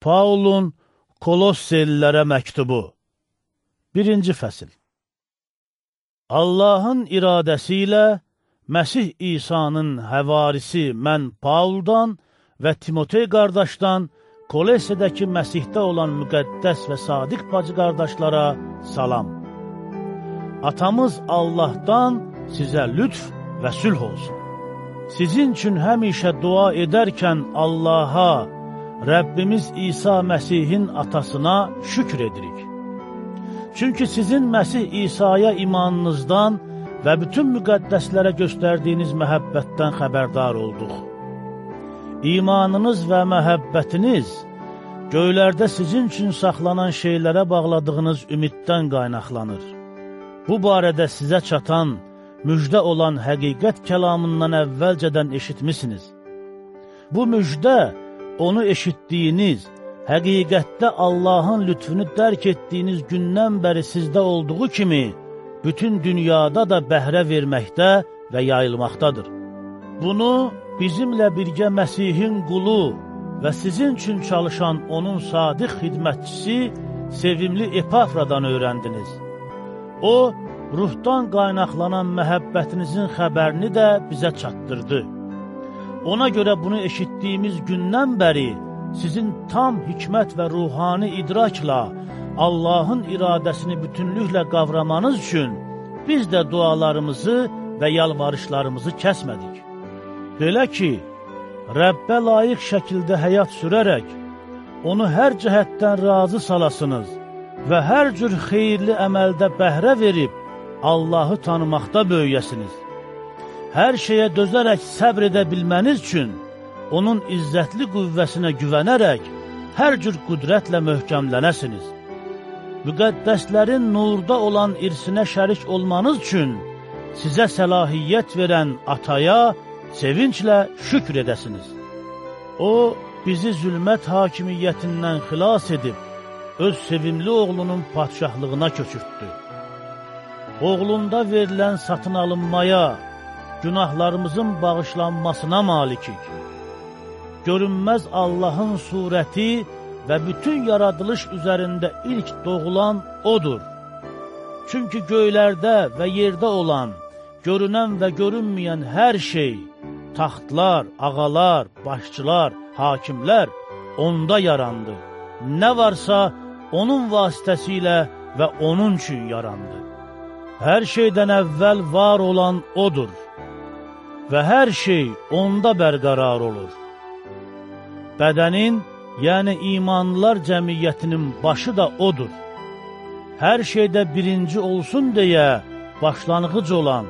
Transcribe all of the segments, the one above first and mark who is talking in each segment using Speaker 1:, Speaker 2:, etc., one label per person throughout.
Speaker 1: Paulun Kolossellərə məktubu 1-ci fəsil Allahın iradəsi ilə Məsih İsa'nın həvarisi mən Pauldan və Timotey qardaşdan Kolessedəki Məsihdə olan müqəddəs və sadiq bacı qardaşlara salam. Atamız Allahdan sizə lütf və sülh olsun. Sizin üçün həmişə dua edərkən Allaha, Rəbbimiz İsa Məsihin atasına şükür edirik. Çünki sizin Məsih İsa'ya imanınızdan və bütün müqəddəslərə göstərdiyiniz məhəbbətdən xəbərdar olduq. İmanınız və məhəbbətiniz göylərdə sizin üçün saxlanan şeylərə bağladığınız ümiddən qaynaqlanır. Bu barədə sizə çatan, müjdə olan həqiqət kəlamından əvvəlcədən eşitmisiniz. Bu müjdə onu eşitdiyiniz, həqiqətdə Allahın lütfünü dərk etdiyiniz gündən bəri sizdə olduğu kimi, bütün dünyada da bəhrə verməkdə və yayılmaqdadır. Bunu bizimlə birgə Məsihin qulu və sizin üçün çalışan onun sadiq xidmətçisi sevimli Epafradan öyrəndiniz. O, ruhdan qaynaqlanan məhəbbətinizin xəbərini də bizə çatdırdı. Ona görə bunu eşitdiyimiz gündən bəri sizin tam hikmət və ruhani idrakla Allahın iradəsini bütünlüklə qavramanız üçün biz də dualarımızı və yalvarışlarımızı kəsmədik. Belə ki, Rəbbə layiq şəkildə həyat sürərək, onu hər cəhətdən razı salasınız və hər cür xeyirli əməldə bəhrə verib, Allahı tanımaqda böyüyəsiniz hər şeyə dözərək səbr edə bilməniz üçün, onun izzətli qüvvəsinə güvənərək, hər cür qüdrətlə möhkəmlənəsiniz. Müqəddəslərin nurda olan irsinə şərik olmanız üçün sizə səlahiyyət verən ataya sevinclə şükr edəsiniz. O, bizi zülmət hakimiyyətindən xilas edib, öz sevimli oğlunun patşahlığına köçürtdü. Oğlunda verilən satın alınmaya, günahlarımızın bağışlanmasına malikik. Görünməz Allahın surəti və bütün yaradılış üzərində ilk doğulan O'dur. Çünki göylərdə və yerdə olan, görünən və görünməyən hər şey, taxtlar, ağalar, başçılar, hakimlər onda yarandı. Nə varsa onun vasitəsilə və onun üçün yarandı. Hər şeydən əvvəl var olan O'dur və hər şey onda bərqərar olur. Bədənin, yəni imanlılar cəmiyyətinin başı da odur. Hər şeydə birinci olsun deyə başlanğıc olan,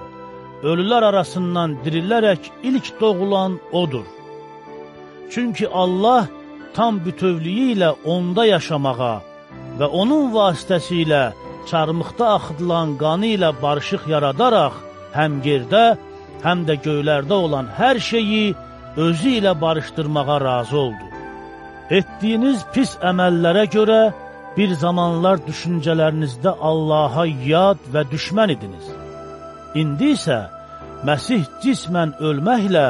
Speaker 1: ölülər arasından dirilərək ilk doğulan odur. Çünki Allah tam bütövlüyü ilə onda yaşamağa və onun vasitəsilə çarmıqda axıdılan qanı ilə barışıq yaradaraq həm yerdə, həm də göylərdə olan hər şeyi özü ilə barışdırmağa razı oldu. Etdiyiniz pis əməllərə görə bir zamanlar düşüncələrinizdə Allaha yad və düşmən idiniz. İndi isə Məsih cismən ölməklə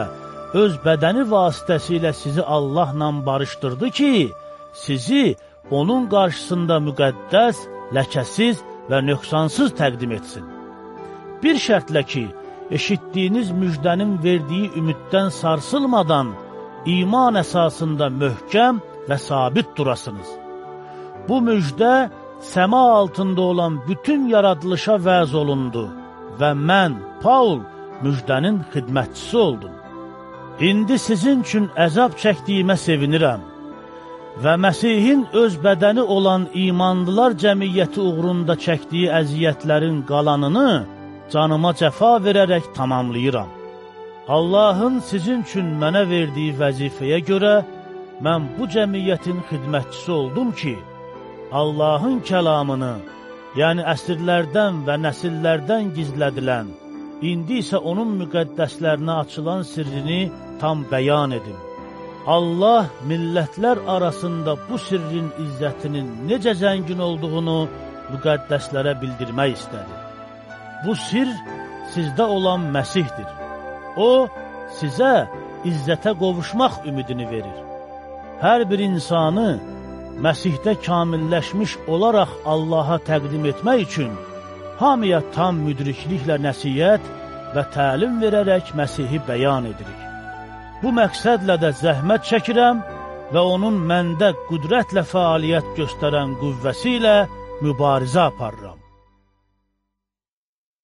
Speaker 1: öz bədəni vasitəsilə sizi Allahla barışdırdı ki, sizi onun qarşısında müqəddəs, ləkəsiz və nöqsansız təqdim etsin. Bir şərtlə ki, eşitdiyiniz müjdənin verdiyi ümiddən sarsılmadan iman əsasında möhkəm və sabit durasınız. Bu müjdə səma altında olan bütün yaradılışa vəz olundu və mən, Paul, müjdənin xidmətçisi oldum. İndi sizin üçün əzab çəkdiyimə sevinirəm və Məsihin öz bədəni olan imanlılar cəmiyyəti uğrunda çəkdiyi əziyyətlərin qalanını canıma cəfa verərək tamamlayıram. Allahın sizin üçün mənə verdiyi vəzifəyə görə mən bu cəmiyyətin xidmətçisi oldum ki, Allahın kəlamını, yəni əsrlərdən və nəsillərdən gizlədilən, indi isə onun müqəddəslərinə açılan sirrini tam bəyan edim. Allah millətlər arasında bu sirrin izzətinin necə zəngin olduğunu müqəddəslərə bildirmək istədi. Bu sir sizdə olan Məsihdir. O, sizə izzətə qovuşmaq ümidini verir. Hər bir insanı Məsihdə kamilləşmiş olaraq Allaha təqdim etmək üçün hamıya tam müdrikliklə nəsiyyət və təlim verərək Məsihi bəyan edirik. Bu məqsədlə də zəhmət çəkirəm və onun məndə qüdrətlə fəaliyyət göstərən qüvvəsi ilə mübarizə aparıram.